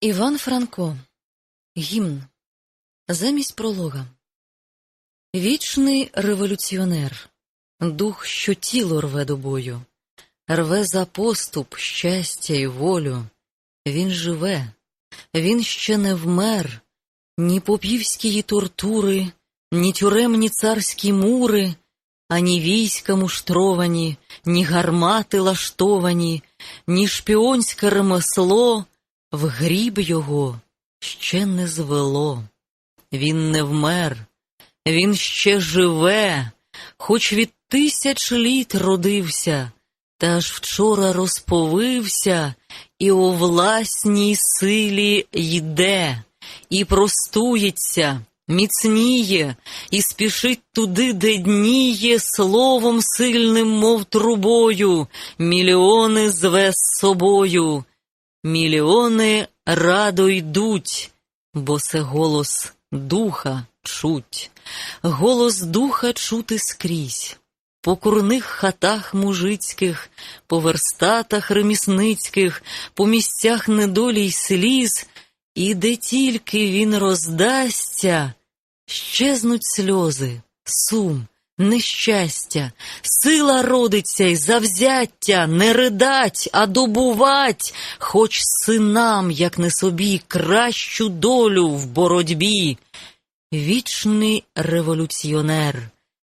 Іван Франко. Гімн. Замість пролога. Вічний революціонер, дух, що тіло рве до бою, рве за поступ, щастя й волю. Він живе, він ще не вмер, ні попівські тортури, ні тюремні царські мури, ані війська муштровані, ні гармати лаштовані, ні шпіонське ремесло. В гріб його ще не звело, він не вмер, він ще живе, хоч від тисяч літ родився, та аж вчора розповився і у власній силі йде, і простується, міцніє, і спішить туди, де дніє, словом сильним, мов трубою, мільйони зве з собою. Мільйони радо йдуть, бо це голос духа чуть, голос духа чути скрізь, по курних хатах мужицьких, по верстатах ремісницьких, по місцях недолі й сліз, і де тільки він роздасться, щезнуть сльози, сум. Нещастя, сила родиться й завзяття, не ридать, а добувать, хоч синам, як не собі, кращу долю в боротьбі. Вічний революціонер,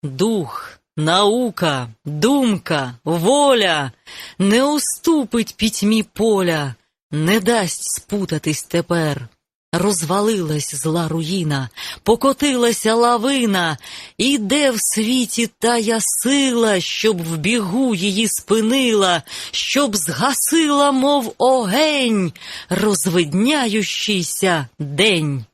дух, наука, думка, воля. Не уступить пітьмі поля, не дасть спутатись тепер. Розвалилась зла руїна, покотилася лавина, іде в світі тая сила, щоб в бігу її спинила, щоб згасила, мов огень, розвидняючийся день.